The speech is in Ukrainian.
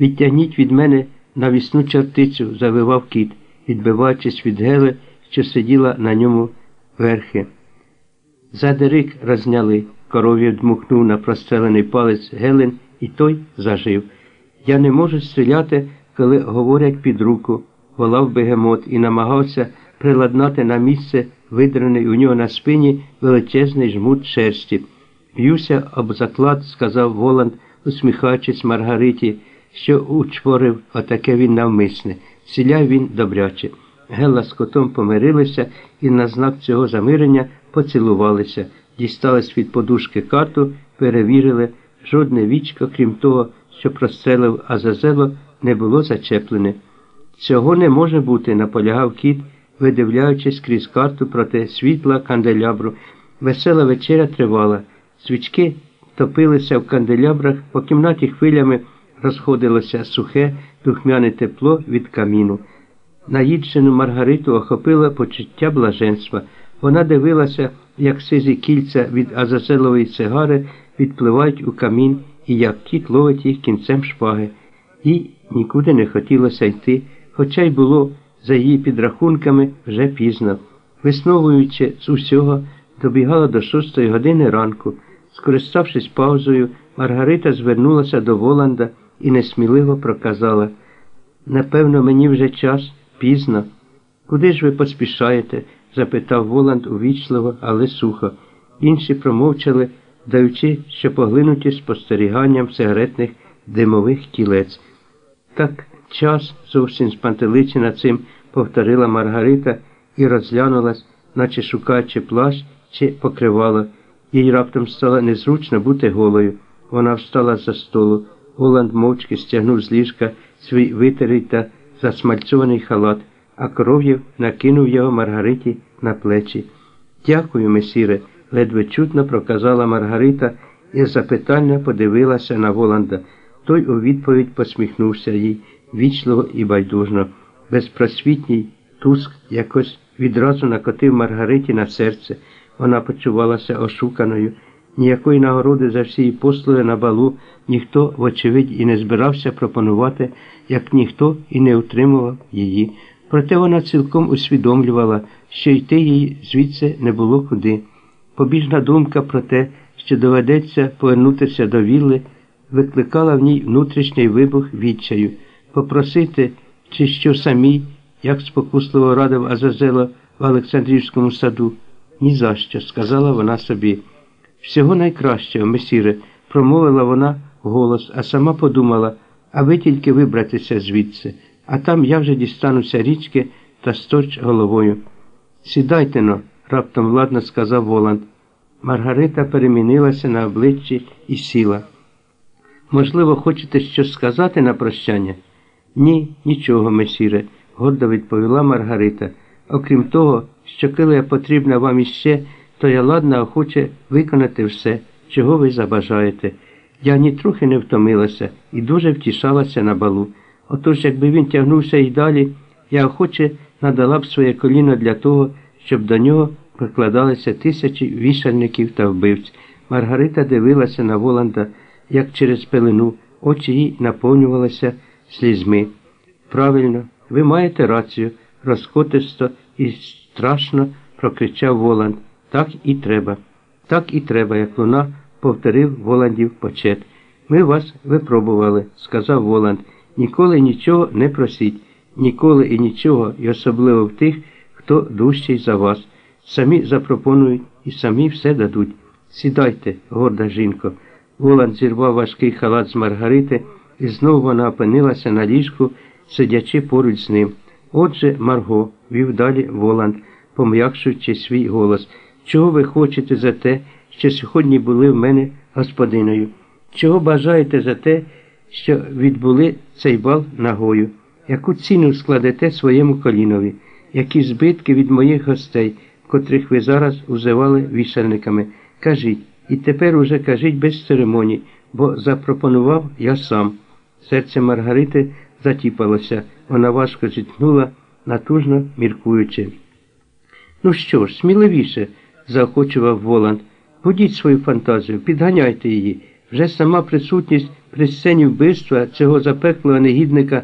Відтягніть від мене навісну чортицю, завивав кіт, відбиваючись від гели, що сиділа на ньому верхи. Задерик розняли, коров'ю дмухнув на прострелений палець Гелен, і той зажив. Я не можу стріляти, коли говорять під руку, волав бегемот і намагався приладнати на місце видраний у нього на спині величезний жмут шерсті. Б'юся об заклад, сказав Воланд, усміхаючись Маргариті, що учворив отаке він навмисне. Ціляв він добряче. Гелла з котом помирилися і на знак цього замирення поцілувалися, дістались від подушки карту, перевірили, жодне вічко, крім того, що прострелив Азазело, не було зачеплене. Цього не може бути, наполягав кіт, видивляючись крізь карту проти світла канделябру. Весела вечеря тривала. Свічки топилися в канделябрах, по кімнаті хвилями розходилося сухе, духмяне тепло від каміну. Наїджену Маргариту охопило почуття блаженства. Вона дивилася, як сизі кільця від азазелової цигари відпливають у камін і як кіт ловить їх кінцем шпаги. Їй нікуди не хотілося йти, хоча й було, за її підрахунками, вже пізно. Висновуючи з усього, добігала до шостої години ранку. Скориставшись паузою, Маргарита звернулася до Воланда і несміливо проказала Напевно, мені вже час пізно. Куди ж ви поспішаєте? запитав Воланд увічливо, але сухо. Інші промовчали, даючи, що поглинуті спостеріганням сигаретних димових кілець. Так час зовсім спантеличена цим, повторила Маргарита і розглянулась, наче шукаючи плащ чи покривало. Їй раптом стало незручно бути голою. Вона встала за столу. Воланд мовчки стягнув з ліжка свій витерий та засмальцьований халат, а кров'ю накинув його Маргариті на плечі. Дякую, месіре, ледве чутно проказала Маргарита і запитання подивилася на Воланда. Той у відповідь посміхнувся їй вічливо і байдужно. Безпросвітній туск якось відразу накотив Маргариті на серце. Вона почувалася ошуканою. Ніякої нагороди за всі послуги на балу ніхто, вочевидь, і не збирався пропонувати, як ніхто і не утримував її. Проте вона цілком усвідомлювала, що йти їй звідси не було куди. Побіжна думка про те, що доведеться повернутися до вілли, викликала в ній внутрішній вибух відчаю, попросити, чи що самій, як спокусливо радив Азазела в Олександрівському саду. «Ні за що», – сказала вона собі. Всього найкращого, месіре, промовила вона голос, а сама подумала, а ви тільки вибратися звідси, а там я вже дістануся річки та сторч головою. Сідайте но, раптом владно сказав Воланд. Маргарита перемінилася на обличчі і сіла. Можливо, хочете щось сказати на прощання? Ні, нічого, месіре, гордо відповіла Маргарита. Окрім того, що коли я потрібна вам іще, то я ладна охоче виконати все, чого ви забажаєте. Я нітрохи не втомилася і дуже втішалася на балу. Отож, якби він тягнувся і далі, я охоче надала б своє коліно для того, щоб до нього прикладалися тисячі вішальників та вбивць. Маргарита дивилася на Воланда, як через пелену, очі їй наповнювалися слізьми. Правильно, ви маєте рацію, розкотисто і страшно прокричав Воланд. Так і треба. Так і треба, як луна, повторив Воландів почет. Ми вас випробували, сказав Воланд. Ніколи нічого не просіть, ніколи і нічого, і особливо в тих, хто дужчий за вас. Самі запропонують і самі все дадуть. Сідайте, горда жінко. Воланд зірвав важкий халат з Маргарити, і знову вона опинилася на ліжку, сидячи поруч з ним. Отже, Марго, вів далі Воланд, пом'якшуючи свій голос. Чого ви хочете за те, що сьогодні були в мене господиною? Чого бажаєте за те, що відбули цей бал нагою? Яку ціну складете своєму колінові? Які збитки від моїх гостей, котрих ви зараз узивали вішальниками? Кажіть, і тепер уже кажіть без церемоній, бо запропонував я сам. Серце Маргарити затіпалося, вона важко зітхнула, натужно міркуючи. Ну що ж, сміливіше заохочував Воланд. Будіть свою фантазію, підганяйте її. Вже сама присутність при сцені вбивства цього запеклого негідника